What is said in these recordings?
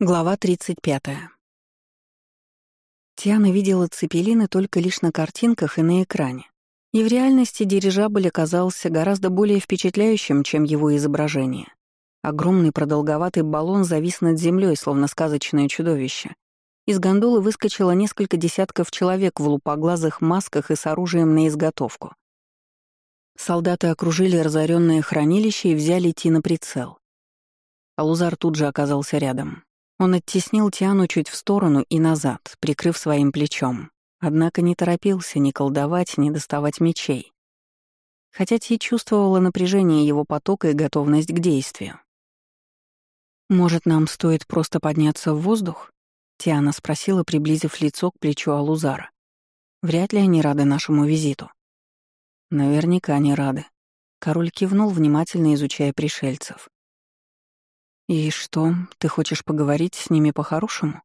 Глава 35. Тиана видела цепелины только лишь на картинках и на экране. И в реальности дирижабль оказался гораздо более впечатляющим, чем его изображение. Огромный продолговатый баллон завис над землей, словно сказочное чудовище. Из гондолы выскочило несколько десятков человек в лупоглазых масках и с оружием на изготовку. Солдаты окружили разоренное хранилище и взяли Ти на прицел. Алузар тут же оказался рядом. Он оттеснил Тиану чуть в сторону и назад, прикрыв своим плечом. Однако не торопился ни колдовать, ни доставать мечей. Хотя Ти чувствовала напряжение его потока и готовность к действию. «Может, нам стоит просто подняться в воздух?» Тиана спросила, приблизив лицо к плечу Алузара. «Вряд ли они рады нашему визиту». «Наверняка не рады». Король кивнул, внимательно изучая пришельцев. «И что, ты хочешь поговорить с ними по-хорошему?»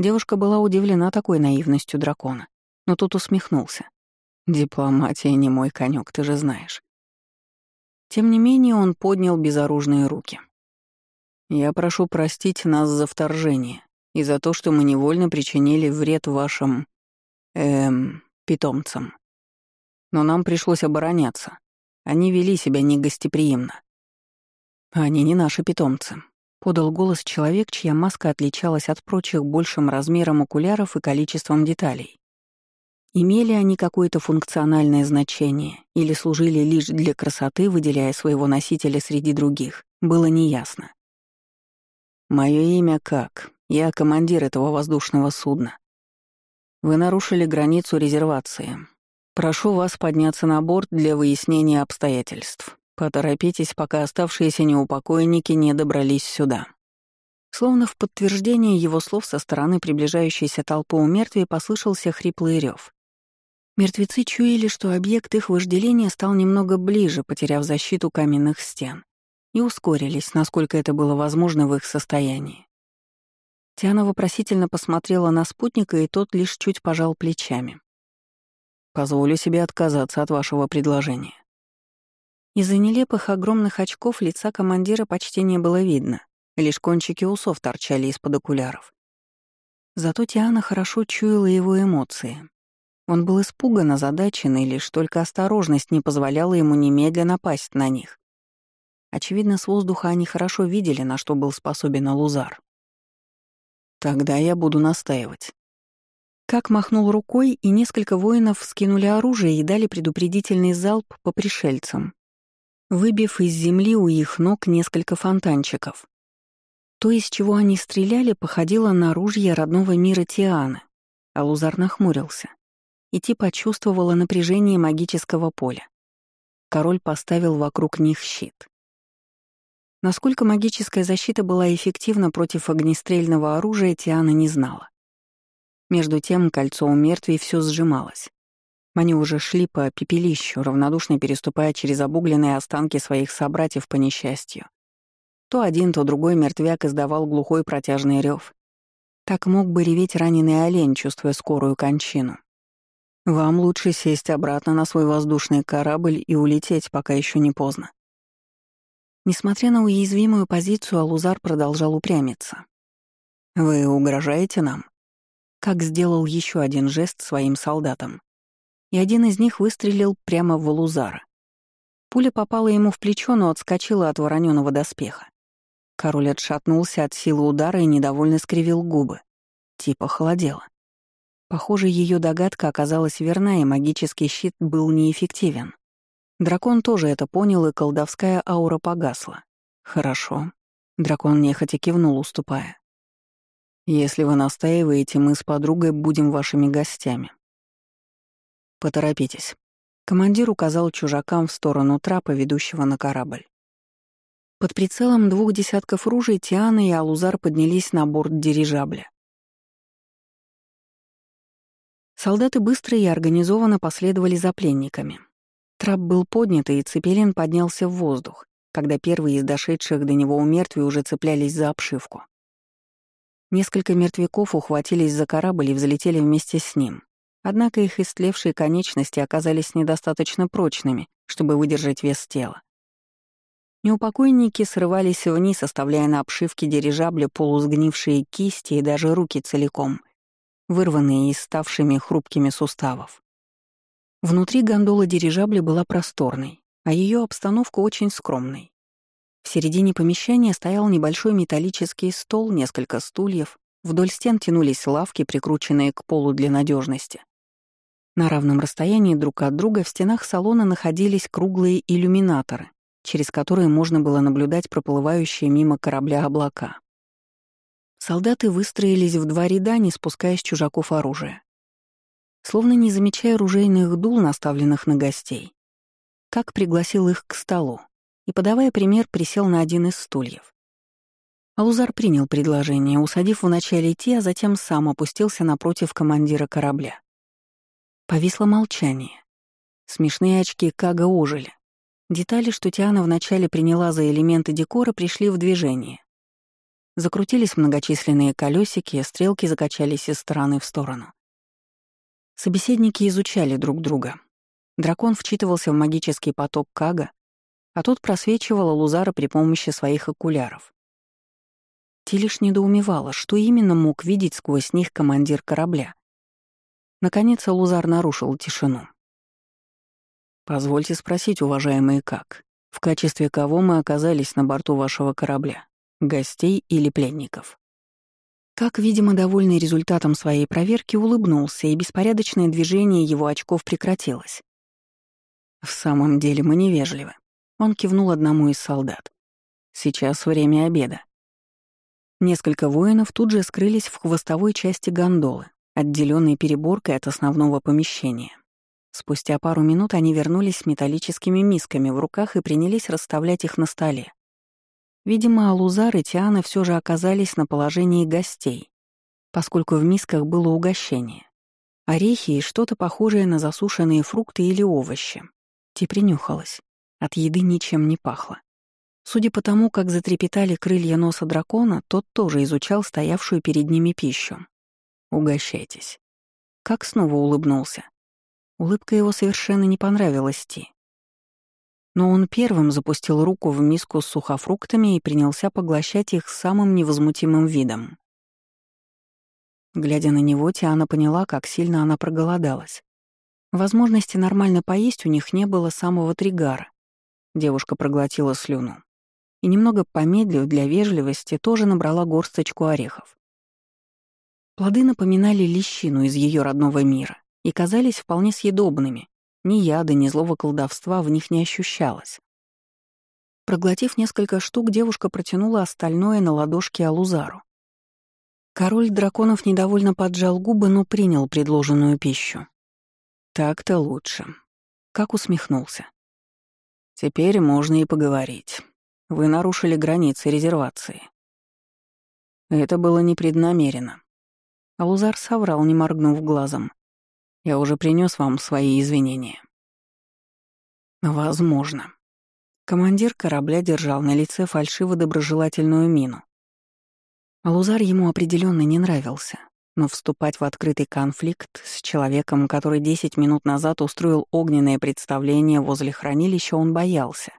Девушка была удивлена такой наивностью дракона, но тут усмехнулся. «Дипломатия не мой конек, ты же знаешь». Тем не менее он поднял безоружные руки. «Я прошу простить нас за вторжение и за то, что мы невольно причинили вред вашим... эм... питомцам. Но нам пришлось обороняться. Они вели себя негостеприимно. «Они не наши питомцы», — подал голос человек, чья маска отличалась от прочих большим размером окуляров и количеством деталей. Имели они какое-то функциональное значение или служили лишь для красоты, выделяя своего носителя среди других, было неясно. «Мое имя как? Я командир этого воздушного судна. Вы нарушили границу резервации. Прошу вас подняться на борт для выяснения обстоятельств». Поторопитесь, пока оставшиеся неупокойники не добрались сюда. Словно в подтверждение его слов со стороны приближающейся толпы у мертвей послышался хриплый рев. Мертвецы чуяли, что объект их вожделения стал немного ближе, потеряв защиту каменных стен, и ускорились, насколько это было возможно в их состоянии. Тиана вопросительно посмотрела на спутника, и тот лишь чуть пожал плечами. «Позволю себе отказаться от вашего предложения. Из-за нелепых огромных очков лица командира почти не было видно, лишь кончики усов торчали из-под окуляров. Зато Тиана хорошо чуяла его эмоции. Он был испуган, озадачен, и лишь только осторожность не позволяла ему немедленно напасть на них. Очевидно, с воздуха они хорошо видели, на что был способен Алузар. «Тогда я буду настаивать». Как махнул рукой, и несколько воинов скинули оружие и дали предупредительный залп по пришельцам, выбив из земли у их ног несколько фонтанчиков. То, из чего они стреляли, походило на ружье родного мира Тианы, а Лузар нахмурился. И Ти почувствовала напряжение магического поля. Король поставил вокруг них щит. Насколько магическая защита была эффективна против огнестрельного оружия, Тиана не знала. Между тем кольцо у мертвей все сжималось. Они уже шли по пепелищу, равнодушно переступая через обугленные останки своих собратьев по несчастью. То один, то другой мертвяк издавал глухой протяжный рев. Так мог бы реветь раненый олень, чувствуя скорую кончину. Вам лучше сесть обратно на свой воздушный корабль и улететь, пока еще не поздно. Несмотря на уязвимую позицию, Алузар продолжал упрямиться. «Вы угрожаете нам?» Как сделал еще один жест своим солдатам и один из них выстрелил прямо в Лузара. Пуля попала ему в плечо, но отскочила от вороненого доспеха. Король отшатнулся от силы удара и недовольно скривил губы. Типа холодело. Похоже, ее догадка оказалась верна, и магический щит был неэффективен. Дракон тоже это понял, и колдовская аура погасла. «Хорошо». Дракон нехотя кивнул, уступая. «Если вы настаиваете, мы с подругой будем вашими гостями. «Поторопитесь». Командир указал чужакам в сторону трапа, ведущего на корабль. Под прицелом двух десятков ружей Тиана и Алузар поднялись на борт дирижабля. Солдаты быстро и организованно последовали за пленниками. Трап был поднят, и Цепелин поднялся в воздух, когда первые из дошедших до него у мертвей уже цеплялись за обшивку. Несколько мертвяков ухватились за корабль и взлетели вместе с ним. Однако их истлевшие конечности оказались недостаточно прочными, чтобы выдержать вес тела. Неупокойники срывались вниз, оставляя на обшивке дирижабля полусгнившие кисти и даже руки целиком, вырванные из ставшими хрупкими суставов. Внутри гондола дирижабля была просторной, а ее обстановка очень скромной. В середине помещения стоял небольшой металлический стол, несколько стульев, вдоль стен тянулись лавки, прикрученные к полу для надежности. На равном расстоянии друг от друга в стенах салона находились круглые иллюминаторы, через которые можно было наблюдать проплывающие мимо корабля облака. Солдаты выстроились в два ряда, не спуская с чужаков оружия. Словно не замечая ружейных дул, наставленных на гостей, как пригласил их к столу и, подавая пример, присел на один из стульев. Алузар принял предложение, усадив вначале идти, а затем сам опустился напротив командира корабля. Повисло молчание. Смешные очки Кага ожили. Детали, что Тиана вначале приняла за элементы декора, пришли в движение. Закрутились многочисленные колесики, стрелки закачались из стороны в сторону. Собеседники изучали друг друга. Дракон вчитывался в магический поток Кага, а тот просвечивал Лузара при помощи своих окуляров. Ти лишь недоумевала, что именно мог видеть сквозь них командир корабля. Наконец Лузар нарушил тишину. Позвольте спросить, уважаемые, как? В качестве кого мы оказались на борту вашего корабля? Гостей или пленников? Как, видимо, довольный результатом своей проверки, улыбнулся, и беспорядочное движение его очков прекратилось. «В самом деле мы невежливы», — он кивнул одному из солдат. «Сейчас время обеда». Несколько воинов тут же скрылись в хвостовой части гондолы, отделенной переборкой от основного помещения. Спустя пару минут они вернулись с металлическими мисками в руках и принялись расставлять их на столе. Видимо, Алузар и Тиана все же оказались на положении гостей, поскольку в мисках было угощение. Орехи и что-то похожее на засушенные фрукты или овощи. Ти принюхалась. От еды ничем не пахло. Судя по тому, как затрепетали крылья носа дракона, тот тоже изучал стоявшую перед ними пищу. «Угощайтесь». Как снова улыбнулся. Улыбка его совершенно не понравилась Ти. Но он первым запустил руку в миску с сухофруктами и принялся поглощать их самым невозмутимым видом. Глядя на него, Тиана поняла, как сильно она проголодалась. Возможности нормально поесть у них не было самого тригара. Девушка проглотила слюну. И немного помедлив для вежливости, тоже набрала горсточку орехов. Плоды напоминали лещину из ее родного мира и казались вполне съедобными. Ни яда, ни злого колдовства в них не ощущалось. Проглотив несколько штук, девушка протянула остальное на ладошке Алузару. Король драконов недовольно поджал губы, но принял предложенную пищу. Так-то лучше. Как усмехнулся. Теперь можно и поговорить. Вы нарушили границы резервации. Это было непреднамеренно. Алузар соврал, не моргнув глазом. Я уже принес вам свои извинения. Возможно. Командир корабля держал на лице фальшиво-доброжелательную мину. Лузар ему определенно не нравился, но вступать в открытый конфликт с человеком, который 10 минут назад устроил огненное представление возле хранилища, он боялся.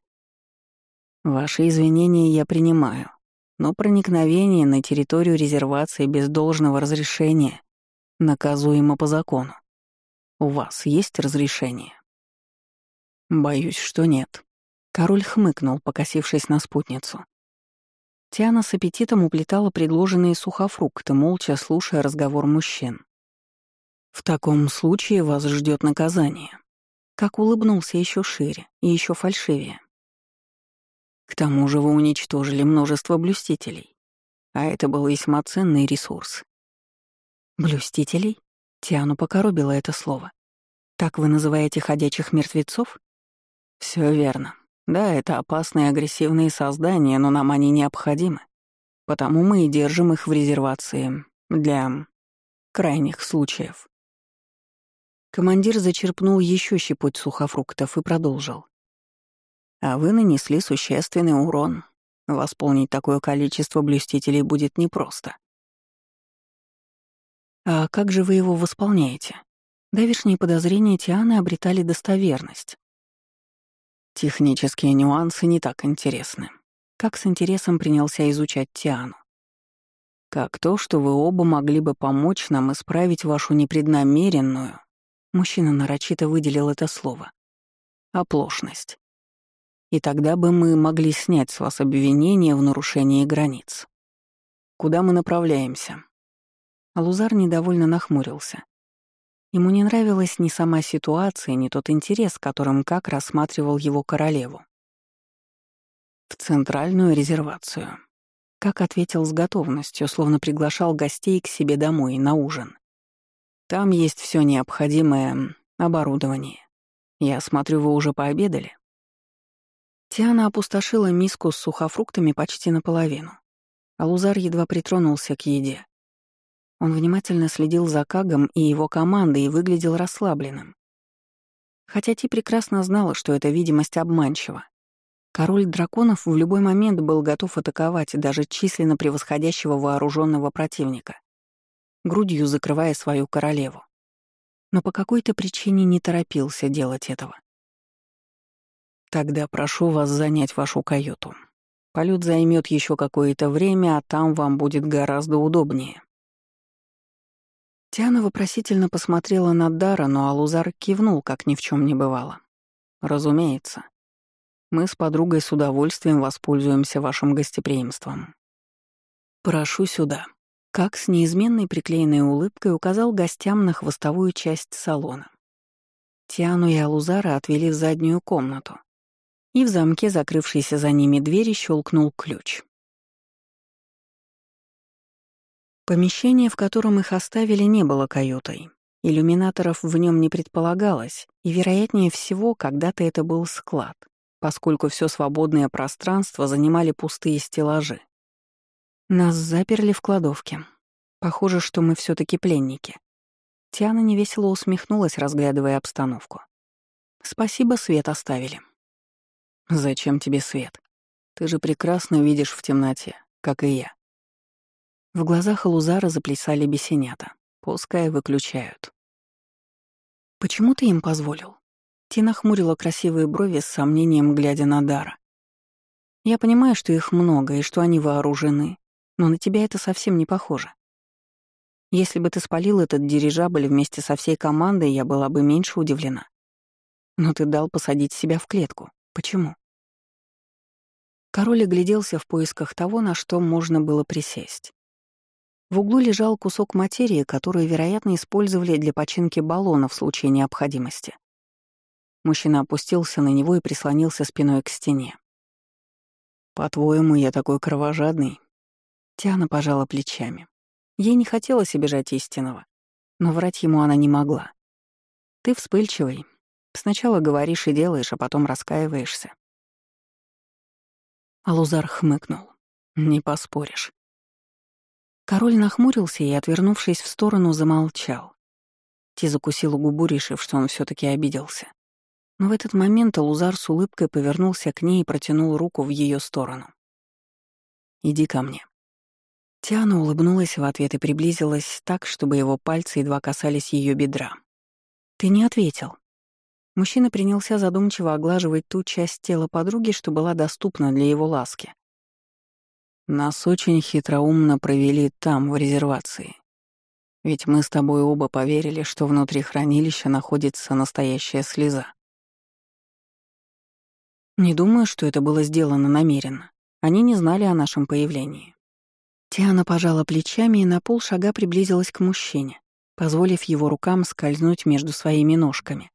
Ваши извинения я принимаю, но проникновение на территорию резервации без должного разрешения наказуемо по закону. У вас есть разрешение?» «Боюсь, что нет». Король хмыкнул, покосившись на спутницу. Тиана с аппетитом уплетала предложенные сухофрукты, молча слушая разговор мужчин. «В таком случае вас ждет наказание». Как улыбнулся еще шире и еще фальшивее. К тому же вы уничтожили множество блюстителей, а это был весьма ценный ресурс. Блюстителей? Тиану покоробило это слово. «Так вы называете ходячих мертвецов?» Все верно. Да, это опасные агрессивные создания, но нам они необходимы. Потому мы и держим их в резервации для крайних случаев». Командир зачерпнул еще щепоть сухофруктов и продолжил. «А вы нанесли существенный урон. Восполнить такое количество блюстителей будет непросто. «А как же вы его восполняете?» Давишние подозрения Тианы обретали достоверность. Технические нюансы не так интересны. Как с интересом принялся изучать Тиану. Как то, что вы оба могли бы помочь нам исправить вашу непреднамеренную, мужчина нарочито выделил это слово, оплошность. И тогда бы мы могли снять с вас обвинение в нарушении границ. Куда мы направляемся? Лузар недовольно нахмурился. Ему не нравилась ни сама ситуация, ни тот интерес, которым как рассматривал его королеву. В центральную резервацию. Как ответил с готовностью, словно приглашал гостей к себе домой на ужин. Там есть все необходимое оборудование. Я смотрю, вы уже пообедали. Тиана опустошила миску с сухофруктами почти наполовину. А Лузар едва притронулся к еде. Он внимательно следил за Кагом и его командой и выглядел расслабленным. Хотя Ти прекрасно знала, что эта видимость обманчива. Король драконов в любой момент был готов атаковать даже численно превосходящего вооруженного противника, грудью закрывая свою королеву. Но по какой-то причине не торопился делать этого. «Тогда прошу вас занять вашу каюту. Полет займет еще какое-то время, а там вам будет гораздо удобнее», Тиана вопросительно посмотрела на Дара, но Алузар кивнул, как ни в чем не бывало. «Разумеется. Мы с подругой с удовольствием воспользуемся вашим гостеприимством. Прошу сюда». Как с неизменной приклеенной улыбкой указал гостям на хвостовую часть салона. Тиану и Алузара отвели в заднюю комнату, и в замке, закрывшейся за ними двери, щелкнул ключ. Помещение, в котором их оставили, не было каютой. Иллюминаторов в нем не предполагалось, и, вероятнее всего, когда-то это был склад, поскольку все свободное пространство занимали пустые стеллажи. Нас заперли в кладовке. Похоже, что мы все таки пленники. Тиана невесело усмехнулась, разглядывая обстановку. «Спасибо, свет оставили». «Зачем тебе свет? Ты же прекрасно видишь в темноте, как и я. В глазах Лузара заплясали бесенята. Пускай выключают. «Почему ты им позволил?» Тина хмурила красивые брови с сомнением, глядя на Дара. «Я понимаю, что их много и что они вооружены, но на тебя это совсем не похоже. Если бы ты спалил этот дирижабль вместе со всей командой, я была бы меньше удивлена. Но ты дал посадить себя в клетку. Почему?» Король огляделся в поисках того, на что можно было присесть. В углу лежал кусок материи, который, вероятно, использовали для починки баллона в случае необходимости. Мужчина опустился на него и прислонился спиной к стене. «По-твоему, я такой кровожадный?» Тиана пожала плечами. Ей не хотелось обижать истинного, но врать ему она не могла. «Ты вспыльчивый. Сначала говоришь и делаешь, а потом раскаиваешься». Алузар хмыкнул. «Не поспоришь. Король нахмурился и, отвернувшись в сторону, замолчал. Ти закусила губу, решив, что он все таки обиделся. Но в этот момент Лузар с улыбкой повернулся к ней и протянул руку в ее сторону. «Иди ко мне». Тиана улыбнулась в ответ и приблизилась так, чтобы его пальцы едва касались ее бедра. «Ты не ответил». Мужчина принялся задумчиво оглаживать ту часть тела подруги, что была доступна для его ласки. Нас очень хитроумно провели там, в резервации. Ведь мы с тобой оба поверили, что внутри хранилища находится настоящая слеза. Не думаю, что это было сделано намеренно. Они не знали о нашем появлении. Тиана пожала плечами и на полшага приблизилась к мужчине, позволив его рукам скользнуть между своими ножками.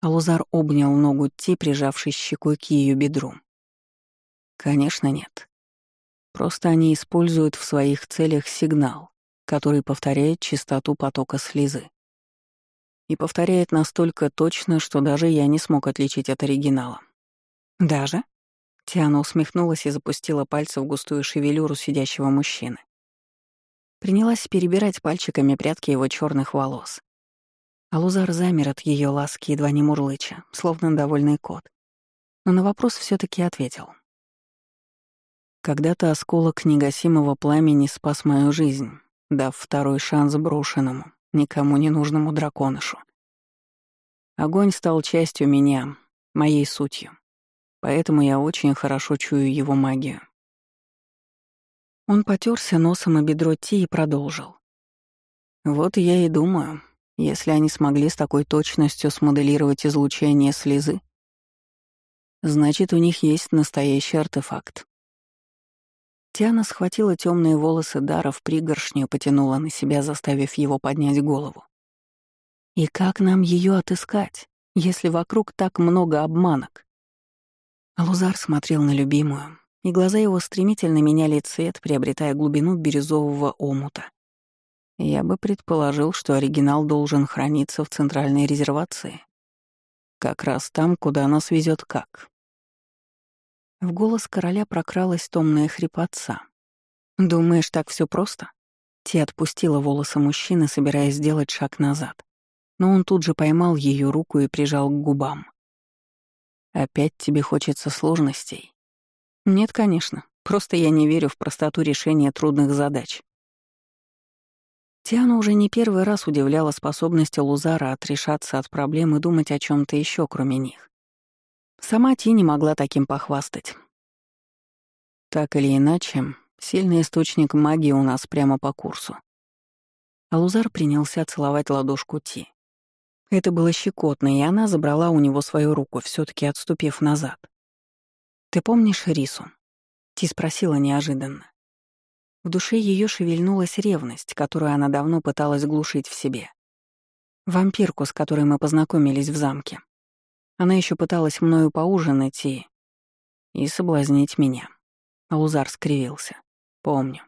Алузар обнял ногу Ти, прижавшись щекой к ее бедру. Конечно, нет. Просто они используют в своих целях сигнал, который повторяет частоту потока слезы. И повторяет настолько точно, что даже я не смог отличить от оригинала. «Даже?» Тиана усмехнулась и запустила пальцы в густую шевелюру сидящего мужчины. Принялась перебирать пальчиками прядки его черных волос. Алузар замер от ее ласки, едва не мурлыча, словно довольный кот. Но на вопрос все таки ответил. Когда-то осколок негасимого пламени спас мою жизнь, дав второй шанс брошенному, никому не нужному драконышу. Огонь стал частью меня, моей сутью. Поэтому я очень хорошо чую его магию. Он потерся носом о бедро Ти и продолжил. Вот я и думаю, если они смогли с такой точностью смоделировать излучение слезы, значит, у них есть настоящий артефакт. Тиана схватила темные волосы Дара в пригоршню и потянула на себя, заставив его поднять голову. «И как нам ее отыскать, если вокруг так много обманок?» Алузар смотрел на любимую, и глаза его стремительно меняли цвет, приобретая глубину бирюзового омута. Я бы предположил, что оригинал должен храниться в центральной резервации. Как раз там, куда нас везет как. В голос короля прокралась томная хрипотца. «Думаешь, так все просто?» Ти отпустила волосы мужчины, собираясь сделать шаг назад. Но он тут же поймал ее руку и прижал к губам. «Опять тебе хочется сложностей?» «Нет, конечно. Просто я не верю в простоту решения трудных задач». Тиана уже не первый раз удивляла способности Лузара отрешаться от проблем и думать о чем то еще, кроме них. Сама Ти не могла таким похвастать. Так или иначе, сильный источник магии у нас прямо по курсу. Алузар принялся целовать ладошку Ти. Это было щекотно, и она забрала у него свою руку, все таки отступив назад. «Ты помнишь Рису?» Ти спросила неожиданно. В душе ее шевельнулась ревность, которую она давно пыталась глушить в себе. Вампирку, с которой мы познакомились в замке. Она еще пыталась мною поужинать и... и соблазнить меня. Алузар скривился. Помню.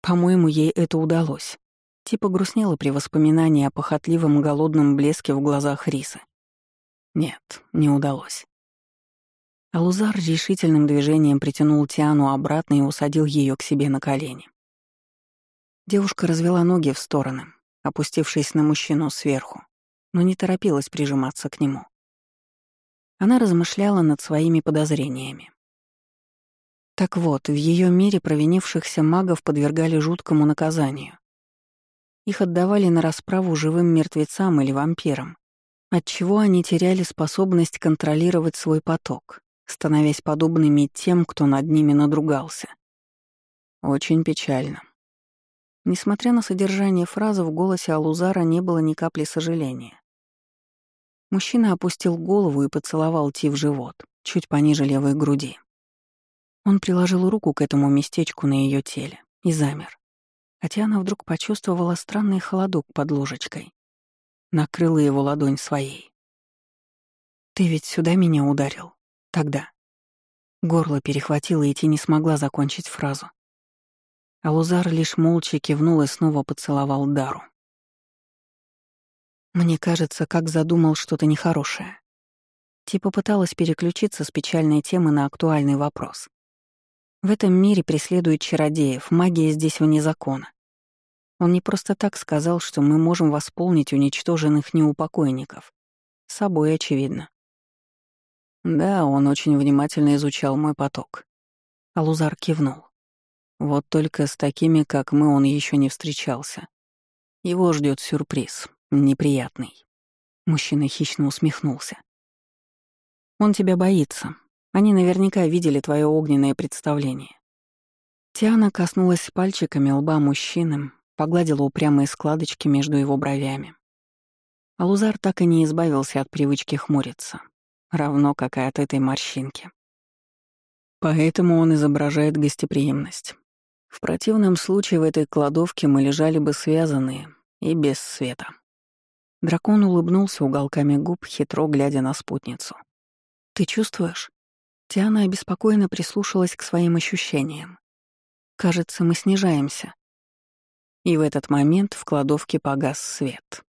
По-моему, ей это удалось. Типа грустнела при воспоминании о похотливом голодном блеске в глазах Рисы. Нет, не удалось. Алузар решительным движением притянул Тиану обратно и усадил ее к себе на колени. Девушка развела ноги в стороны, опустившись на мужчину сверху, но не торопилась прижиматься к нему. Она размышляла над своими подозрениями. Так вот, в ее мире провинившихся магов подвергали жуткому наказанию. Их отдавали на расправу живым мертвецам или вампирам, отчего они теряли способность контролировать свой поток, становясь подобными тем, кто над ними надругался. Очень печально. Несмотря на содержание фразы, в голосе Алузара не было ни капли сожаления. Мужчина опустил голову и поцеловал Ти в живот, чуть пониже левой груди. Он приложил руку к этому местечку на ее теле и замер. Хотя она вдруг почувствовала странный холодок под ложечкой. Накрыла его ладонь своей. «Ты ведь сюда меня ударил? Тогда?» Горло перехватило, и Ти не смогла закончить фразу. Алузар лишь молча кивнул и снова поцеловал Дару. Мне кажется, как задумал что-то нехорошее. Типа пыталась переключиться с печальной темы на актуальный вопрос. В этом мире преследуют чародеев, магия здесь вне закона. Он не просто так сказал, что мы можем восполнить уничтоженных неупокойников. С собой очевидно. Да, он очень внимательно изучал мой поток. Алузар кивнул. Вот только с такими, как мы, он еще не встречался. Его ждет сюрприз неприятный. Мужчина хищно усмехнулся. Он тебя боится. Они наверняка видели твое огненное представление. Тиана коснулась пальчиками лба мужчины, погладила упрямые складочки между его бровями. Алузар так и не избавился от привычки хмуриться, равно как и от этой морщинки. Поэтому он изображает гостеприимность. В противном случае в этой кладовке мы лежали бы связанные и без света. Дракон улыбнулся уголками губ, хитро глядя на спутницу. «Ты чувствуешь?» Тиана обеспокоенно прислушалась к своим ощущениям. «Кажется, мы снижаемся». И в этот момент в кладовке погас свет.